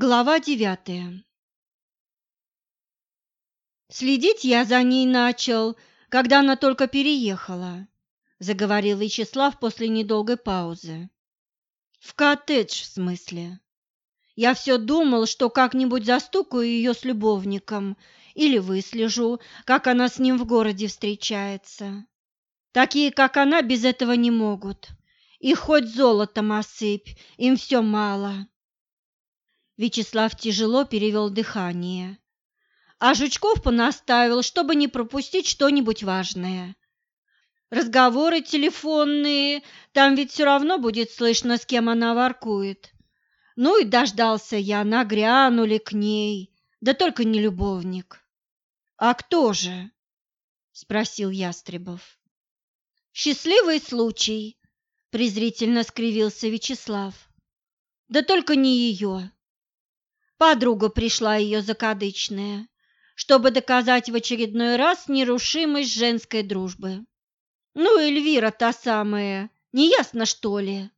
Глава девятая Следить я за ней начал, когда она только переехала, заговорил Вячеслав после недолгой паузы. В коттедж, в смысле. Я все думал, что как-нибудь застукаю ее с любовником или выслежу, как она с ним в городе встречается. Такие, как она, без этого не могут. И хоть золотом осыпь, им все мало. Вячеслав тяжело перевел дыхание. А Жучков понаставил, чтобы не пропустить что-нибудь важное. Разговоры телефонные, там ведь все равно будет слышно, с кем она воркует. Ну и дождался я, нагрянули к ней, да только не любовник. «А кто же?» – спросил Ястребов. «Счастливый случай», – презрительно скривился Вячеслав. «Да только не ее. Подруга пришла ее закадычная, чтобы доказать в очередной раз нерушимость женской дружбы. Ну, Эльвира та самая, неясно что ли?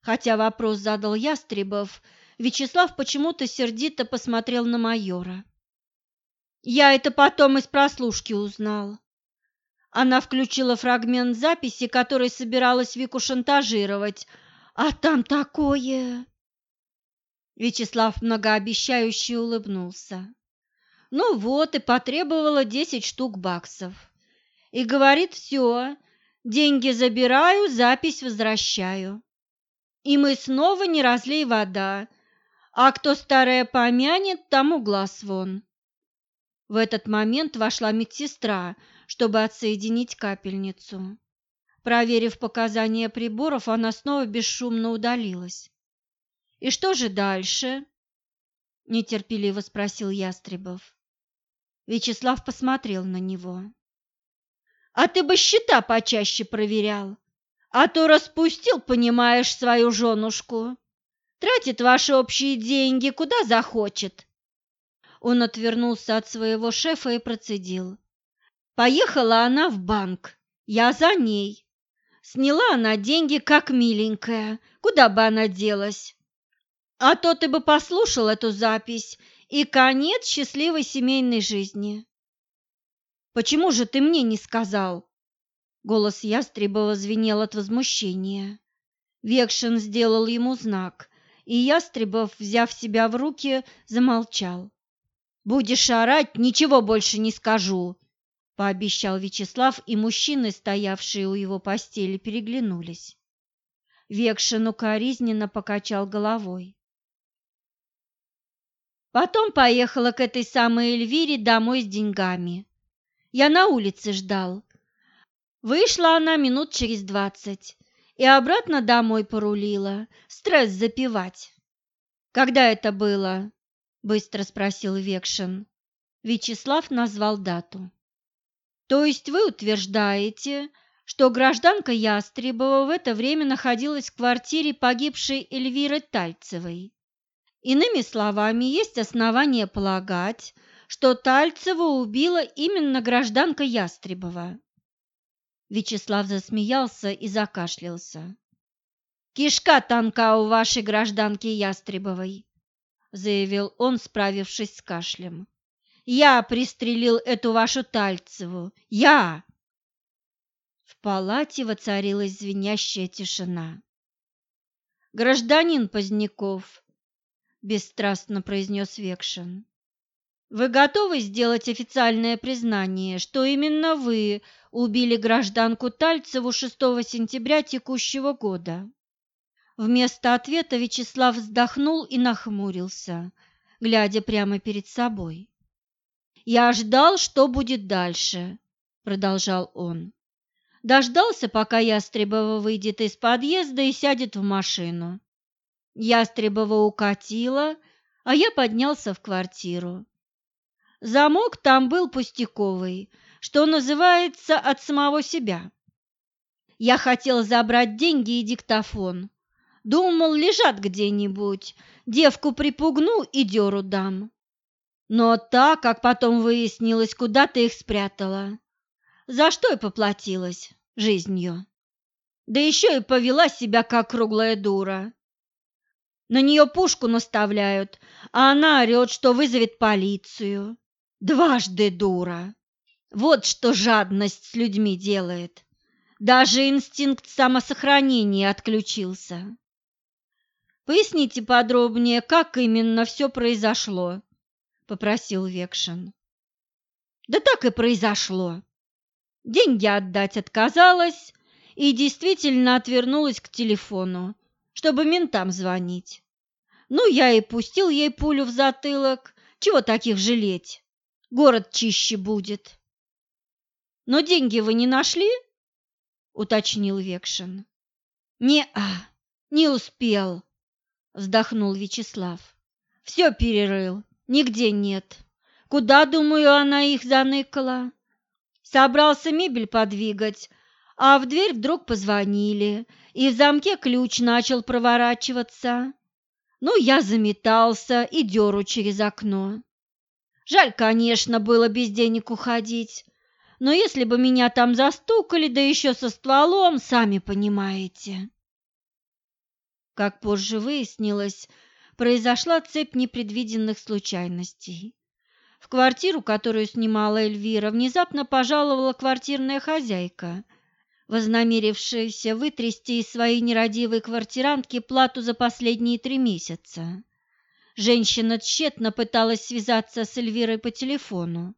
Хотя вопрос задал Ястребов, Вячеслав почему-то сердито посмотрел на майора. Я это потом из прослушки узнал. Она включила фрагмент записи, который собиралась Вику шантажировать, а там такое... Вячеслав многообещающе улыбнулся. Ну вот и потребовала десять штук баксов. И говорит, все, деньги забираю, запись возвращаю. И мы снова не разлей вода, а кто старое помянет, тому глаз вон. В этот момент вошла медсестра, чтобы отсоединить капельницу. Проверив показания приборов, она снова бесшумно удалилась. И что же дальше? нетерпеливо спросил Ястребов. Вячеслав посмотрел на него. А ты бы счета почаще проверял, а то распустил, понимаешь, свою женушку. Тратит ваши общие деньги куда захочет. Он отвернулся от своего шефа и процедил. Поехала она в банк, я за ней. Сняла она деньги, как миленькая, куда бы она делась? А то ты бы послушал эту запись, и конец счастливой семейной жизни. Почему же ты мне не сказал? Голос Ястребова звенел от возмущения. Векшин сделал ему знак, и Ястребов, взяв себя в руки, замолчал. «Будешь орать, ничего больше не скажу», – пообещал Вячеслав, и мужчины, стоявшие у его постели, переглянулись. Векшин укоризненно покачал головой. Потом поехала к этой самой Эльвире домой с деньгами. Я на улице ждал. Вышла она минут через двадцать и обратно домой порулила, стресс запивать. «Когда это было?» – быстро спросил Векшин. Вячеслав назвал дату. «То есть вы утверждаете, что гражданка Ястребова в это время находилась в квартире погибшей Эльвиры Тальцевой?» Иными словами, есть основания полагать, что Тальцева убила именно гражданка Ястребова. Вячеслав засмеялся и закашлялся. «Кишка тонка у вашей гражданки Ястребовой», — заявил он, справившись с кашлем. «Я пристрелил эту вашу Тальцеву! Я!» В палате воцарилась звенящая тишина. «Гражданин Поздняков», бесстрастно произнес Векшин. Вы готовы сделать официальное признание, что именно вы убили гражданку Тальцеву 6 сентября текущего года? Вместо ответа Вячеслав вздохнул и нахмурился, глядя прямо перед собой. «Я ждал, что будет дальше», — продолжал он. Дождался, пока Ястребова выйдет из подъезда и сядет в машину. Ястребова укатила, а я поднялся в квартиру. Замок там был пустяковый, что называется, от самого себя. Я хотел забрать деньги и диктофон. Думал, лежат где-нибудь, девку припугну и дёру дам. Но так, как потом выяснилось, куда ты их спрятала. За что и поплатилась жизнью. Да еще и повела себя, как круглая дура. На нее пушку наставляют, а она орет, что вызовет полицию. Дважды дура. Вот что жадность с людьми делает. Даже инстинкт самосохранения отключился. Поясните подробнее, как именно все произошло, попросил Векшин. Да так и произошло. Деньги отдать отказалась и действительно отвернулась к телефону, чтобы ментам звонить. Ну, я и пустил ей пулю в затылок. Чего таких жалеть? Город чище будет. Но деньги вы не нашли? уточнил Векшин. Не-а, не успел, вздохнул Вячеслав. Все перерыл, нигде нет. Куда, думаю, она их заныкала? Собрался мебель подвигать, а в дверь вдруг позвонили, и в замке ключ начал проворачиваться. Ну, я заметался и деру через окно. Жаль, конечно, было без денег уходить, но если бы меня там застукали, да еще со стволом, сами понимаете. Как позже выяснилось, произошла цепь непредвиденных случайностей. В квартиру, которую снимала Эльвира, внезапно пожаловала квартирная хозяйка, вознамерившаяся вытрясти из своей нерадивой квартирантки плату за последние три месяца. Женщина тщетно пыталась связаться с Эльвирой по телефону,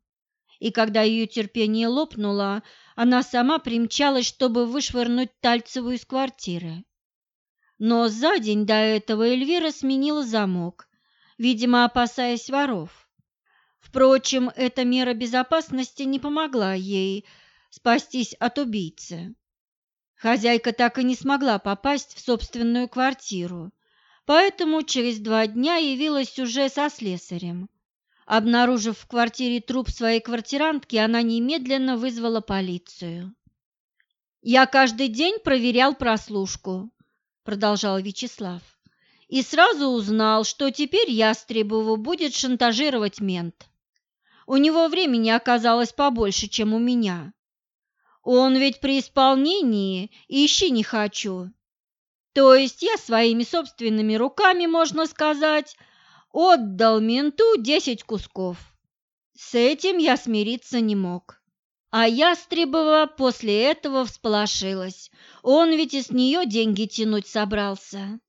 и когда ее терпение лопнуло, она сама примчалась, чтобы вышвырнуть Тальцеву из квартиры. Но за день до этого Эльвира сменила замок, видимо, опасаясь воров. Впрочем, эта мера безопасности не помогла ей спастись от убийцы. Хозяйка так и не смогла попасть в собственную квартиру, поэтому через два дня явилась уже со слесарем. Обнаружив в квартире труп своей квартирантки, она немедленно вызвала полицию. «Я каждый день проверял прослушку», – продолжал Вячеслав, – «и сразу узнал, что теперь Ястребову будет шантажировать мент. У него времени оказалось побольше, чем у меня. Он ведь при исполнении ищи не хочу. То есть я своими собственными руками, можно сказать, отдал менту десять кусков. С этим я смириться не мог. А Ястребова после этого всполошилась. Он ведь из нее деньги тянуть собрался.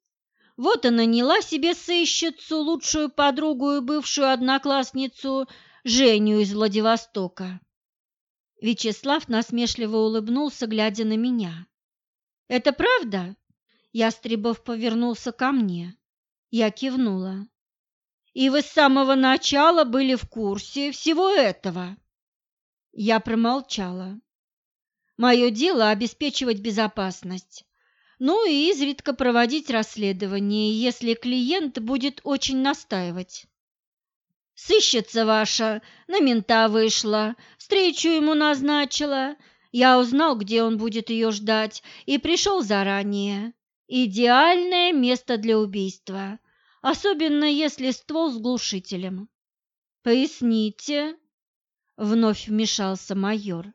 Вот и наняла себе сыщицу, лучшую подругу и бывшую одноклассницу Женю из Владивостока. Вячеслав насмешливо улыбнулся, глядя на меня. «Это правда?» Ястребов повернулся ко мне. Я кивнула. «И вы с самого начала были в курсе всего этого?» Я промолчала. «Мое дело – обеспечивать безопасность. Ну и изредка проводить расследование, если клиент будет очень настаивать. Сыщется ваша, на мента вышла, встречу ему назначила. Я узнал, где он будет ее ждать, и пришел заранее. Идеальное место для убийства, особенно если ствол с глушителем. Поясните, вновь вмешался майор.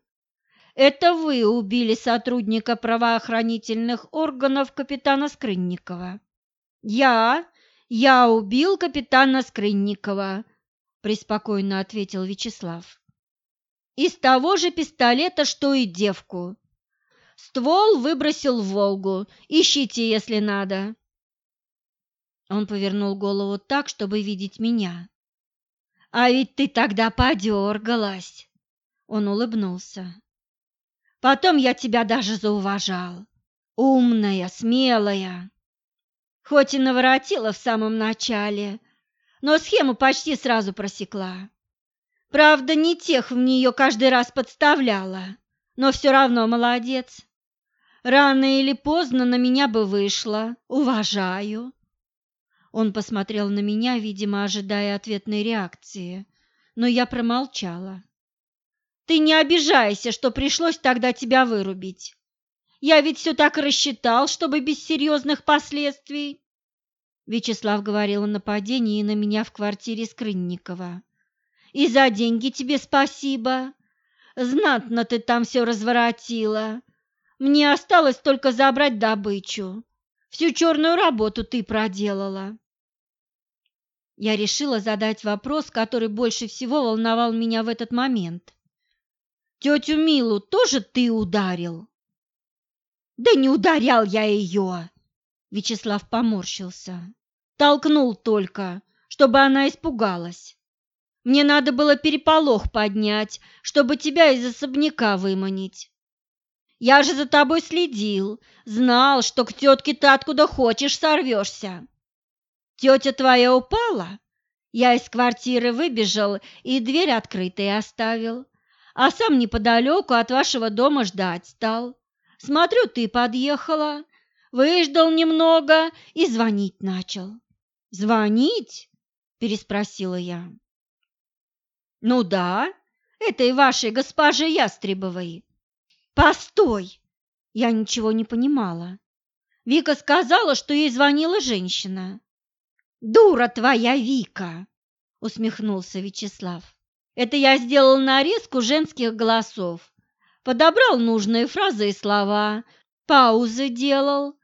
Это вы убили сотрудника правоохранительных органов капитана Скрынникова. Я, я убил капитана Скрынникова, преспокойно ответил Вячеслав. Из того же пистолета, что и девку. Ствол выбросил в Волгу. Ищите, если надо. Он повернул голову так, чтобы видеть меня. А ведь ты тогда подергалась. Он улыбнулся. Потом я тебя даже зауважал. Умная, смелая. Хоть и наворотила в самом начале, но схему почти сразу просекла. Правда, не тех в нее каждый раз подставляла, но все равно молодец. Рано или поздно на меня бы вышла. Уважаю. Он посмотрел на меня, видимо, ожидая ответной реакции, но я промолчала. Ты не обижайся, что пришлось тогда тебя вырубить. Я ведь все так рассчитал, чтобы без серьезных последствий. Вячеслав говорил о нападении на меня в квартире Скрынникова. «И за деньги тебе спасибо. Знатно ты там все разворотила. Мне осталось только забрать добычу. Всю черную работу ты проделала». Я решила задать вопрос, который больше всего волновал меня в этот момент. «Тетю Милу тоже ты ударил?» «Да не ударял я ее!» Вячеслав поморщился. «Толкнул только, чтобы она испугалась. Мне надо было переполох поднять, чтобы тебя из особняка выманить. Я же за тобой следил, знал, что к тетке ты откуда хочешь сорвешься. Тетя твоя упала? Я из квартиры выбежал и дверь открытой оставил, а сам неподалеку от вашего дома ждать стал. Смотрю, ты подъехала, выждал немного и звонить начал. «Звонить?» – переспросила я. «Ну да, этой вашей госпоже Ястребовой». «Постой!» – я ничего не понимала. Вика сказала, что ей звонила женщина. «Дура твоя Вика!» – усмехнулся Вячеслав. «Это я сделал нарезку женских голосов, подобрал нужные фразы и слова, паузы делал».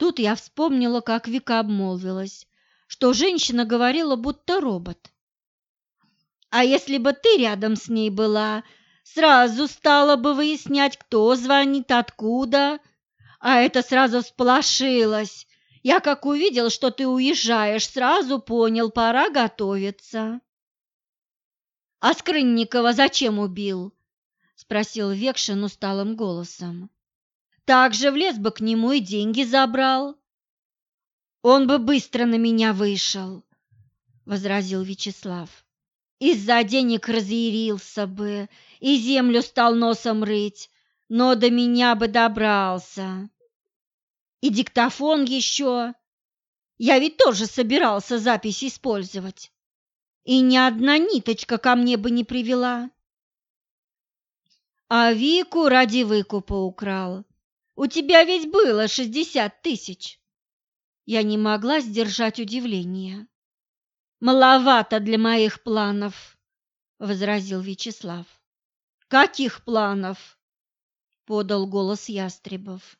Тут я вспомнила, как Вика обмолвилась, что женщина говорила, будто робот. «А если бы ты рядом с ней была, сразу стала бы выяснять, кто звонит, откуда, а это сразу всполошилась» Я как увидел, что ты уезжаешь, сразу понял, пора готовиться. А Скрынникова зачем убил? спросил Векшин усталым голосом. Так же влез бы к нему и деньги забрал. Он бы быстро на меня вышел, возразил Вячеслав. Из-за денег разъярился бы и землю стал носом рыть, но до меня бы добрался. И диктофон еще. Я ведь тоже собирался запись использовать. И ни одна ниточка ко мне бы не привела. А Вику ради выкупа украл. У тебя ведь было шестьдесят тысяч. Я не могла сдержать удивление. Маловато для моих планов, возразил Вячеслав. Каких планов? подал голос Ястребов.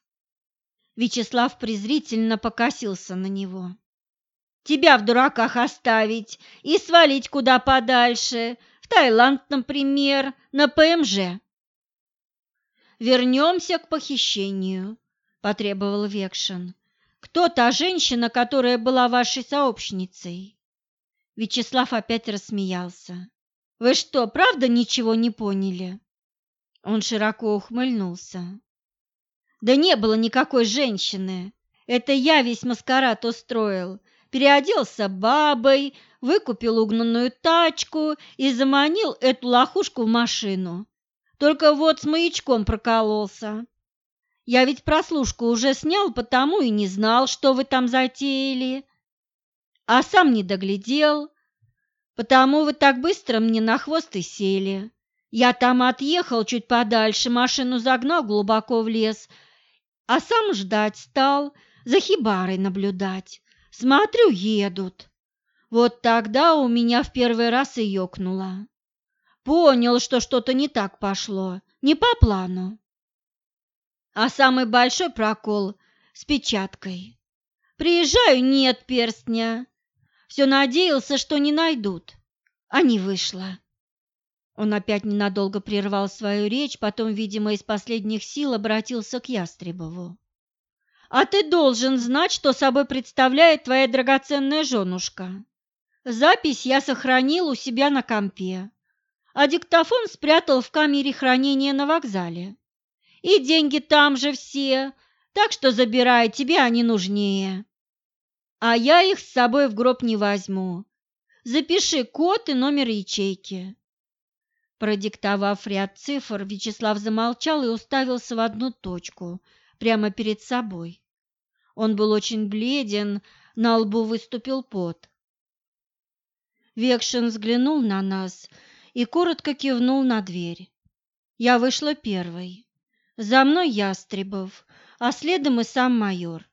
Вячеслав презрительно покосился на него. «Тебя в дураках оставить и свалить куда подальше, в Таиланд, например, на ПМЖ». «Вернемся к похищению», – потребовал Векшин. «Кто та женщина, которая была вашей сообщницей?» Вячеслав опять рассмеялся. «Вы что, правда ничего не поняли?» Он широко ухмыльнулся. Да не было никакой женщины. Это я весь маскарад устроил. Переоделся бабой, выкупил угнанную тачку и заманил эту лохушку в машину. Только вот с маячком прокололся. Я ведь прослушку уже снял, потому и не знал, что вы там затеяли. А сам не доглядел, потому вы так быстро мне на хвост и сели. Я там отъехал чуть подальше, машину загнал глубоко в лес – а сам ждать стал, за хибарой наблюдать. Смотрю, едут. Вот тогда у меня в первый раз и ёкнуло. Понял, что что-то не так пошло, не по плану. А самый большой прокол с печаткой. Приезжаю, нет перстня. Все надеялся, что не найдут, а не вышло. Он опять ненадолго прервал свою речь, потом, видимо, из последних сил обратился к Ястребову. «А ты должен знать, что собой представляет твоя драгоценная женушка. Запись я сохранил у себя на компе, а диктофон спрятал в камере хранения на вокзале. И деньги там же все, так что забирай, тебе они нужнее. А я их с собой в гроб не возьму. Запиши код и номер ячейки». Продиктовав ряд цифр, Вячеслав замолчал и уставился в одну точку, прямо перед собой. Он был очень бледен, на лбу выступил пот. Векшин взглянул на нас и коротко кивнул на дверь. Я вышла первой. За мной Ястребов, а следом и сам майор.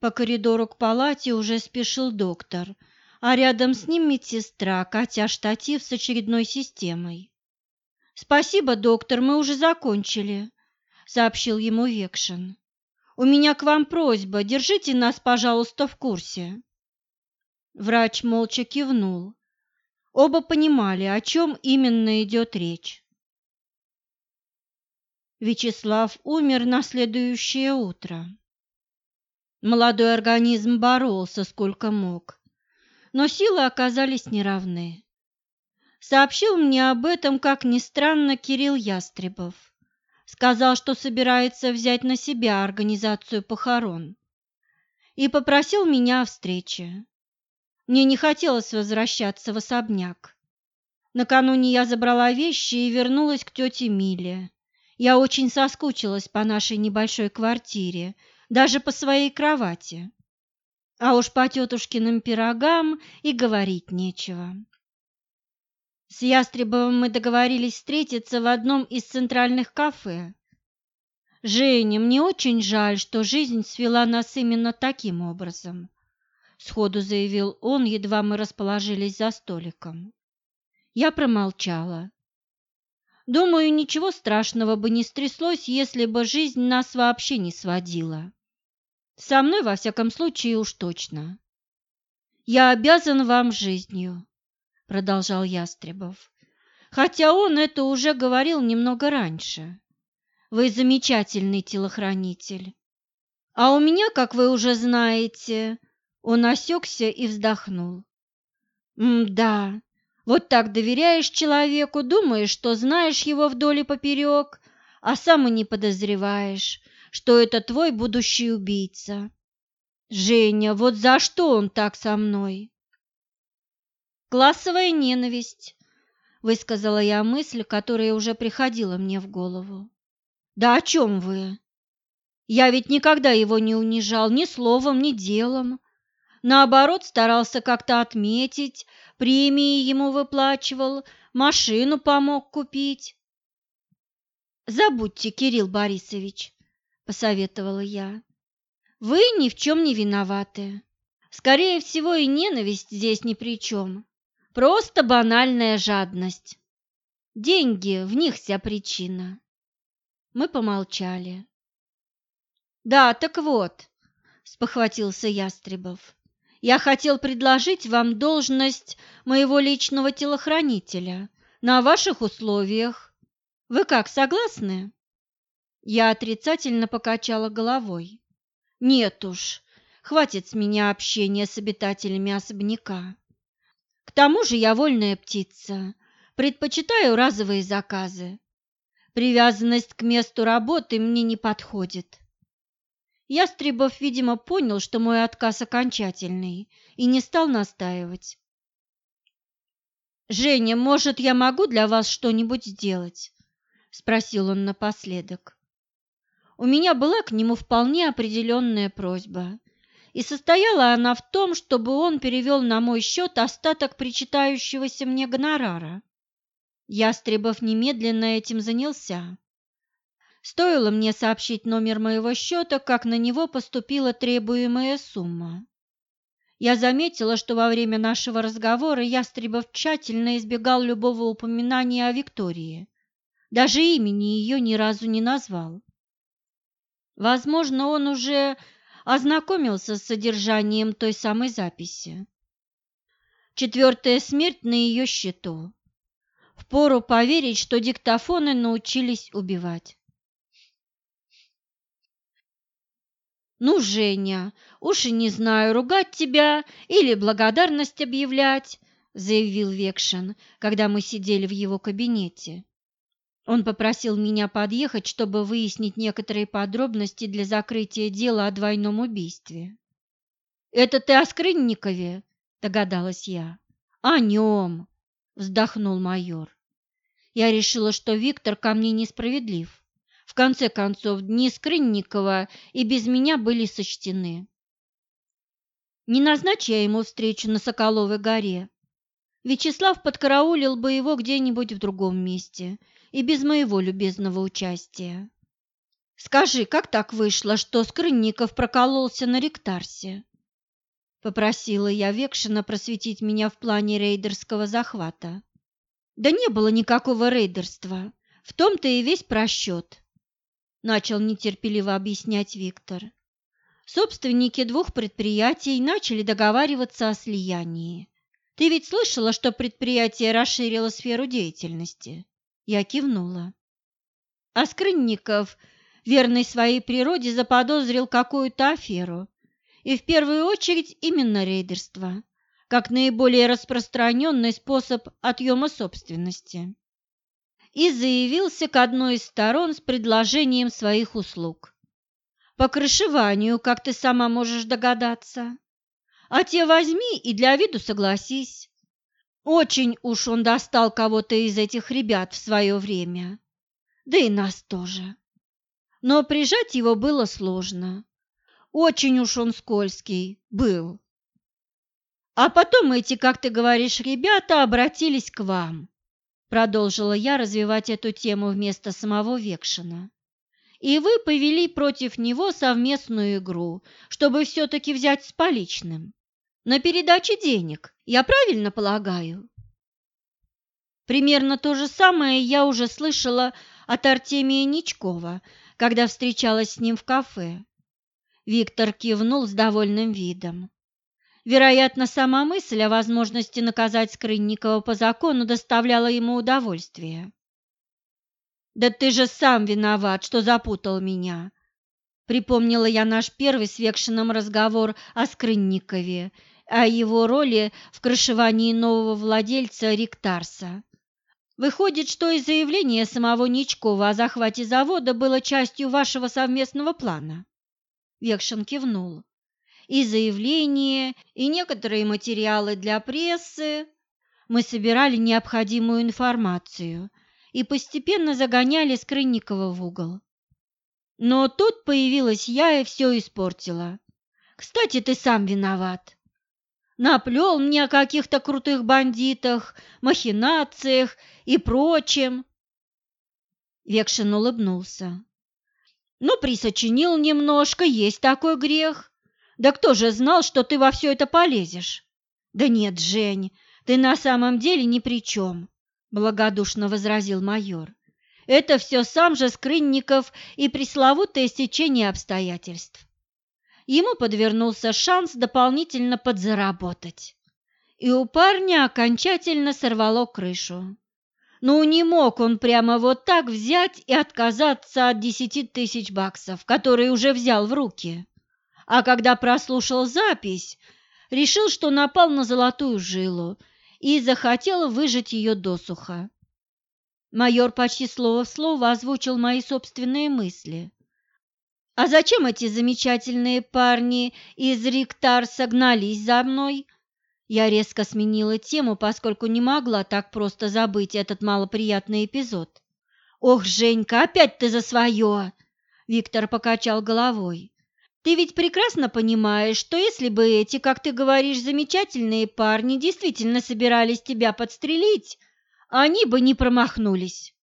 По коридору к палате уже спешил доктор – а рядом с ним медсестра, катя штатив с очередной системой. «Спасибо, доктор, мы уже закончили», — сообщил ему Векшин. «У меня к вам просьба, держите нас, пожалуйста, в курсе». Врач молча кивнул. Оба понимали, о чем именно идет речь. Вячеслав умер на следующее утро. Молодой организм боролся сколько мог, но силы оказались неравны. Сообщил мне об этом, как ни странно, Кирилл Ястребов. Сказал, что собирается взять на себя организацию похорон. И попросил меня о встрече. Мне не хотелось возвращаться в особняк. Накануне я забрала вещи и вернулась к тете Миле. Я очень соскучилась по нашей небольшой квартире, даже по своей кровати. А уж по тетушкиным пирогам и говорить нечего. С Ястребовым мы договорились встретиться в одном из центральных кафе. Женя, мне очень жаль, что жизнь свела нас именно таким образом сходу заявил он, едва мы расположились за столиком. Я промолчала. Думаю, ничего страшного бы не стряслось, если бы жизнь нас вообще не сводила. Со мной, во всяком случае, уж точно. Я обязан вам жизнью, продолжал Ястребов. Хотя он это уже говорил немного раньше. Вы замечательный телохранитель. А у меня, как вы уже знаете, он осекся и вздохнул. «Да, вот так доверяешь человеку, думаешь, что знаешь его вдоль и поперек, а сам и не подозреваешь, что это твой будущий убийца. Женя, вот за что он так со мной?» «Классовая ненависть», — высказала я мысль, которая уже приходила мне в голову. «Да о чем вы? Я ведь никогда его не унижал ни словом, ни делом. Наоборот, старался как-то отметить, премии ему выплачивал, машину помог купить. «Забудьте, Кирилл Борисович», – посоветовала я. «Вы ни в чем не виноваты. Скорее всего, и ненависть здесь ни при чем. Просто банальная жадность. Деньги, в них вся причина». Мы помолчали. «Да, так вот», – спохватился Ястребов. Я хотел предложить вам должность моего личного телохранителя на ваших условиях. Вы как, согласны? Я отрицательно покачала головой. Нет уж, хватит с меня общения с обитателями особняка. К тому же я вольная птица, предпочитаю разовые заказы. Привязанность к месту работы мне не подходит. Ястребов, видимо, понял, что мой отказ окончательный, и не стал настаивать. «Женя, может, я могу для вас что-нибудь сделать?» – спросил он напоследок. У меня была к нему вполне определенная просьба, и состояла она в том, чтобы он перевел на мой счет остаток причитающегося мне гонорара. Ястребов немедленно этим занялся. Стоило мне сообщить номер моего счета, как на него поступила требуемая сумма. Я заметила, что во время нашего разговора Ястребов тщательно избегал любого упоминания о Виктории. Даже имени ее ни разу не назвал. Возможно, он уже ознакомился с содержанием той самой записи. Четвертая смерть на ее счету. Впору поверить, что диктофоны научились убивать. «Ну, Женя, уж и не знаю, ругать тебя или благодарность объявлять», заявил Векшин, когда мы сидели в его кабинете. Он попросил меня подъехать, чтобы выяснить некоторые подробности для закрытия дела о двойном убийстве. «Это ты о Скрынникове?» – догадалась я. «О нем!» – вздохнул майор. Я решила, что Виктор ко мне несправедлив. Конце концов, дни Скрынникова и без меня были сочтены. Не назначь я ему встречу на Соколовой горе. Вячеслав подкараулил бы его где-нибудь в другом месте и без моего любезного участия. Скажи, как так вышло, что Скрынников прокололся на ректарсе? Попросила я Векшина просветить меня в плане рейдерского захвата. Да не было никакого рейдерства, в том-то и весь просчет начал нетерпеливо объяснять Виктор. Собственники двух предприятий начали договариваться о слиянии. Ты ведь слышала, что предприятие расширило сферу деятельности? Я кивнула. А Скрынников, верный своей природе, заподозрил какую-то аферу. И в первую очередь именно рейдерство, как наиболее распространенный способ отъема собственности. И заявился к одной из сторон с предложением своих услуг. По крышеванию, как ты сама можешь догадаться. А те возьми и для виду согласись. Очень уж он достал кого-то из этих ребят в свое время. Да и нас тоже. Но прижать его было сложно. Очень уж он скользкий был. А потом эти, как ты говоришь, ребята обратились к вам. Продолжила я развивать эту тему вместо самого Векшина. И вы повели против него совместную игру, чтобы все-таки взять с поличным на передаче денег, я правильно полагаю? Примерно то же самое я уже слышала от Артемия Ничкова, когда встречалась с ним в кафе. Виктор кивнул с довольным видом. Вероятно, сама мысль о возможности наказать Скрынникова по закону доставляла ему удовольствие. «Да ты же сам виноват, что запутал меня!» Припомнила я наш первый с Векшиным разговор о Скрынникове о его роли в крышевании нового владельца Риктарса. Выходит, что и заявление самого Ничкова о захвате завода было частью вашего совместного плана. Векшин кивнул. И заявление, и некоторые материалы для прессы. Мы собирали необходимую информацию и постепенно загоняли Скрынникова в угол. Но тут появилась я и все испортила. Кстати, ты сам виноват наплел мне о каких-то крутых бандитах, махинациях и прочем. Векшин улыбнулся. Ну, присочинил немножко, есть такой грех. Да кто же знал, что ты во все это полезешь? Да нет, Жень, ты на самом деле ни при чем, благодушно возразил майор. Это все сам же Скрынников и пресловутое стечение обстоятельств ему подвернулся шанс дополнительно подзаработать. И у парня окончательно сорвало крышу. Ну, не мог он прямо вот так взять и отказаться от десяти тысяч баксов, которые уже взял в руки. А когда прослушал запись, решил, что напал на золотую жилу и захотел выжать ее досуха. Майор почти слово в слово озвучил мои собственные мысли. А зачем эти замечательные парни из Риктар согнались за мной? Я резко сменила тему, поскольку не могла так просто забыть этот малоприятный эпизод. «Ох, Женька, опять ты за свое!» Виктор покачал головой. «Ты ведь прекрасно понимаешь, что если бы эти, как ты говоришь, замечательные парни действительно собирались тебя подстрелить, они бы не промахнулись»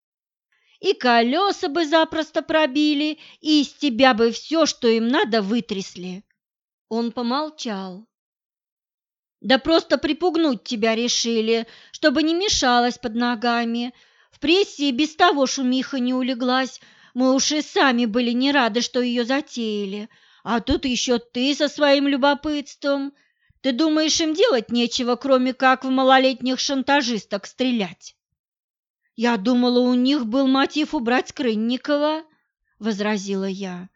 и колеса бы запросто пробили, и из тебя бы все, что им надо, вытрясли. Он помолчал. Да просто припугнуть тебя решили, чтобы не мешалось под ногами. В прессе без того шумиха не улеглась, мы уж и сами были не рады, что ее затеяли. А тут еще ты со своим любопытством. Ты думаешь, им делать нечего, кроме как в малолетних шантажисток стрелять? «Я думала, у них был мотив убрать Крынникова», — возразила я.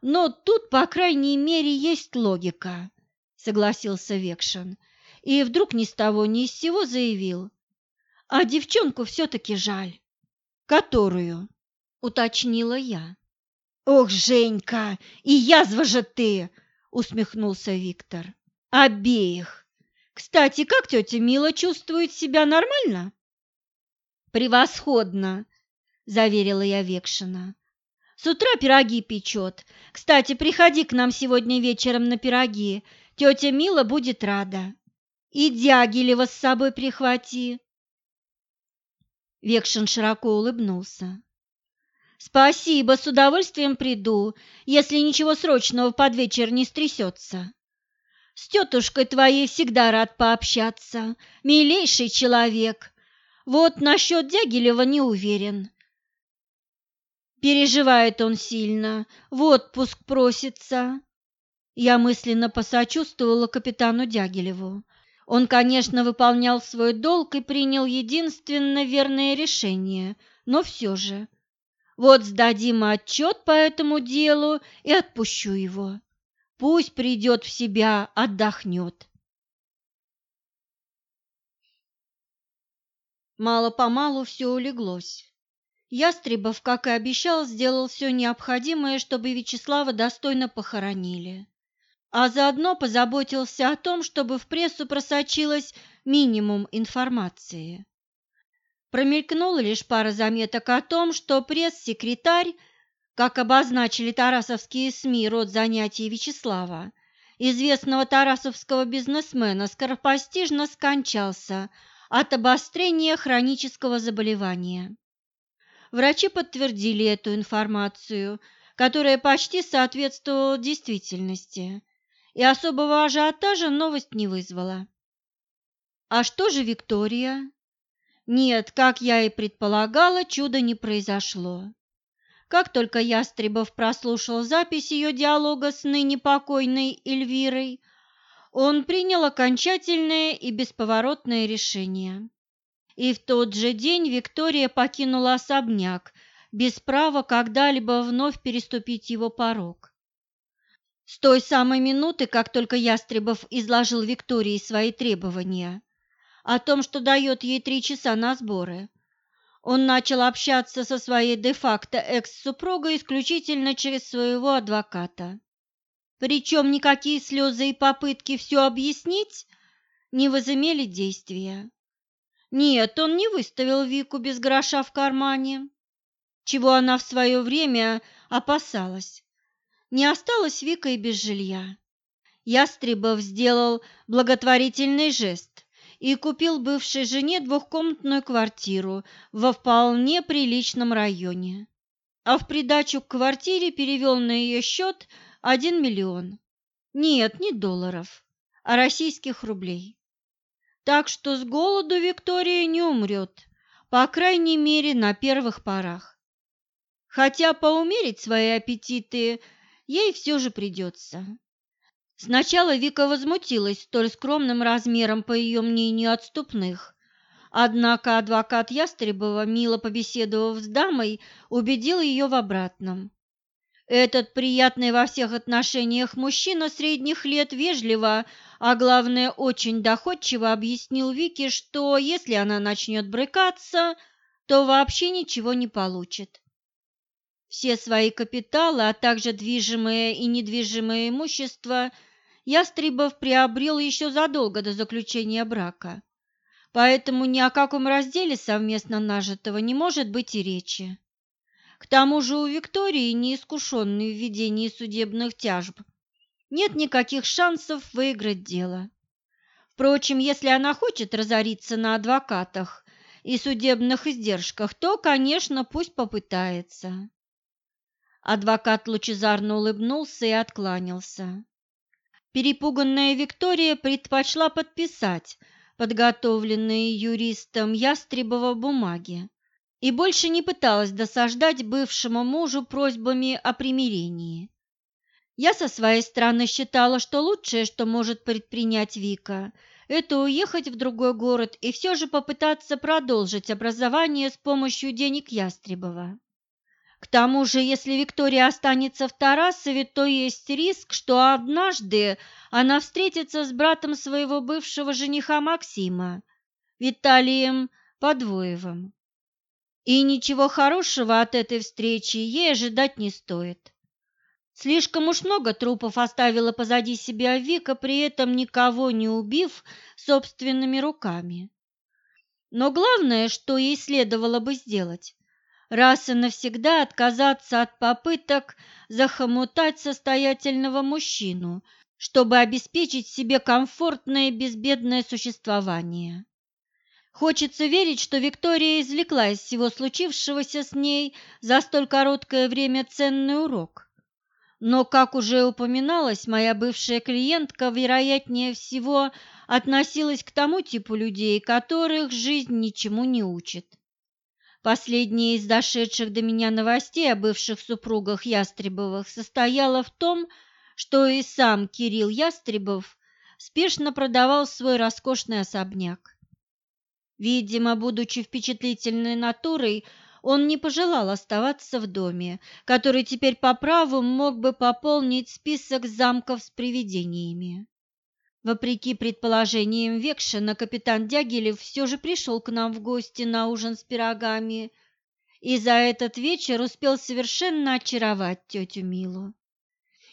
«Но тут, по крайней мере, есть логика», — согласился Векшин. И вдруг ни с того ни с сего заявил. «А девчонку все-таки жаль». «Которую?» — уточнила я. «Ох, Женька, и язва же ты!» — усмехнулся Виктор. «Обеих. Кстати, как тетя Мила чувствует себя нормально?» «Превосходно!» – заверила я Векшина. «С утра пироги печет. Кстати, приходи к нам сегодня вечером на пироги. Тетя Мила будет рада. И Дягилева с собой прихвати». Векшин широко улыбнулся. «Спасибо, с удовольствием приду, если ничего срочного под вечер не стрясется. С тетушкой твоей всегда рад пообщаться, милейший человек, вот насчет Дягилева не уверен. Переживает он сильно, в отпуск просится. Я мысленно посочувствовала капитану Дягилеву. Он, конечно, выполнял свой долг и принял единственно верное решение, но все же. Вот сдадим отчет по этому делу и отпущу его. Пусть придет в себя, отдохнет. Мало-помалу все улеглось. Ястребов, как и обещал, сделал все необходимое, чтобы Вячеслава достойно похоронили, а заодно позаботился о том, чтобы в прессу просочилось минимум информации. Промелькнула лишь пара заметок о том, что пресс-секретарь, как обозначили тарасовские СМИ род занятий Вячеслава, известного тарасовского бизнесмена, скоропостижно скончался – от обострения хронического заболевания. Врачи подтвердили эту информацию, которая почти соответствовала действительности, и особого ажиотажа новость не вызвала. А что же Виктория? Нет, как я и предполагала, чуда не произошло. Как только Ястребов прослушал запись ее диалога с ныне покойной Эльвирой, он принял окончательное и бесповоротное решение. И в тот же день Виктория покинула особняк, без права когда-либо вновь переступить его порог. С той самой минуты, как только Ястребов изложил Виктории свои требования о том, что дает ей три часа на сборы, он начал общаться со своей де-факто экс-супругой исключительно через своего адвоката. Причем никакие слезы и попытки все объяснить не возымели действия. Нет, он не выставил Вику без гроша в кармане, чего она в свое время опасалась. Не осталась Вика и без жилья. Ястребов сделал благотворительный жест и купил бывшей жене двухкомнатную квартиру во вполне приличном районе. А в придачу к квартире перевел на ее счет – один миллион. Нет, не долларов, а российских рублей. Так что с голоду Виктория не умрет, по крайней мере, на первых порах. Хотя поумерить свои аппетиты ей все же придется. Сначала Вика возмутилась столь скромным размером, по ее мнению, отступных. Однако адвокат Ястребова, мило побеседовав с дамой, убедил ее в обратном. Этот приятный во всех отношениях мужчина средних лет вежливо, а главное очень доходчиво объяснил Вике, что если она начнет брыкаться, то вообще ничего не получит. Все свои капиталы, а также движимое и недвижимое имущество Ястребов приобрел еще задолго до заключения брака, поэтому ни о каком разделе совместно нажитого не может быть и речи. К тому же у Виктории, неискушенной в ведении судебных тяжб, нет никаких шансов выиграть дело. Впрочем, если она хочет разориться на адвокатах и судебных издержках, то, конечно, пусть попытается. Адвокат лучезарно улыбнулся и откланялся. Перепуганная Виктория предпочла подписать подготовленные юристом Ястребова бумаги и больше не пыталась досаждать бывшему мужу просьбами о примирении. Я со своей стороны считала, что лучшее, что может предпринять Вика, это уехать в другой город и все же попытаться продолжить образование с помощью денег Ястребова. К тому же, если Виктория останется в Тарасове, то есть риск, что однажды она встретится с братом своего бывшего жениха Максима, Виталием Подвоевым и ничего хорошего от этой встречи ей ожидать не стоит. Слишком уж много трупов оставила позади себя Вика, при этом никого не убив собственными руками. Но главное, что ей следовало бы сделать, раз и навсегда отказаться от попыток захомутать состоятельного мужчину, чтобы обеспечить себе комфортное безбедное существование. Хочется верить, что Виктория извлекла из всего случившегося с ней за столь короткое время ценный урок. Но, как уже упоминалось, моя бывшая клиентка, вероятнее всего, относилась к тому типу людей, которых жизнь ничему не учит. Последняя из дошедших до меня новостей о бывших супругах Ястребовых состояла в том, что и сам Кирилл Ястребов спешно продавал свой роскошный особняк. Видимо, будучи впечатлительной натурой, он не пожелал оставаться в доме, который теперь по праву мог бы пополнить список замков с привидениями. Вопреки предположениям Векшина, капитан Дягилев все же пришел к нам в гости на ужин с пирогами и за этот вечер успел совершенно очаровать тетю Милу.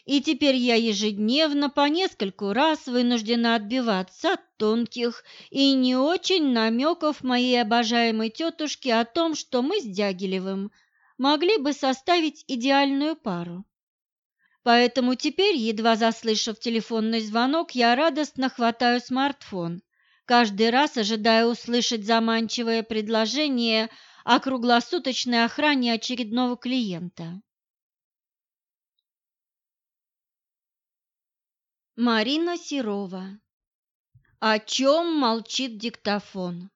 И теперь я ежедневно по нескольку раз вынуждена отбиваться от тонких и не очень намеков моей обожаемой тетушки о том, что мы с Дягилевым могли бы составить идеальную пару. Поэтому теперь, едва заслышав телефонный звонок, я радостно хватаю смартфон, каждый раз ожидая услышать заманчивое предложение о круглосуточной охране очередного клиента. Марина Серова. О чем молчит диктофон?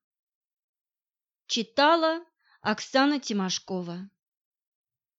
Читала Оксана Тимошкова.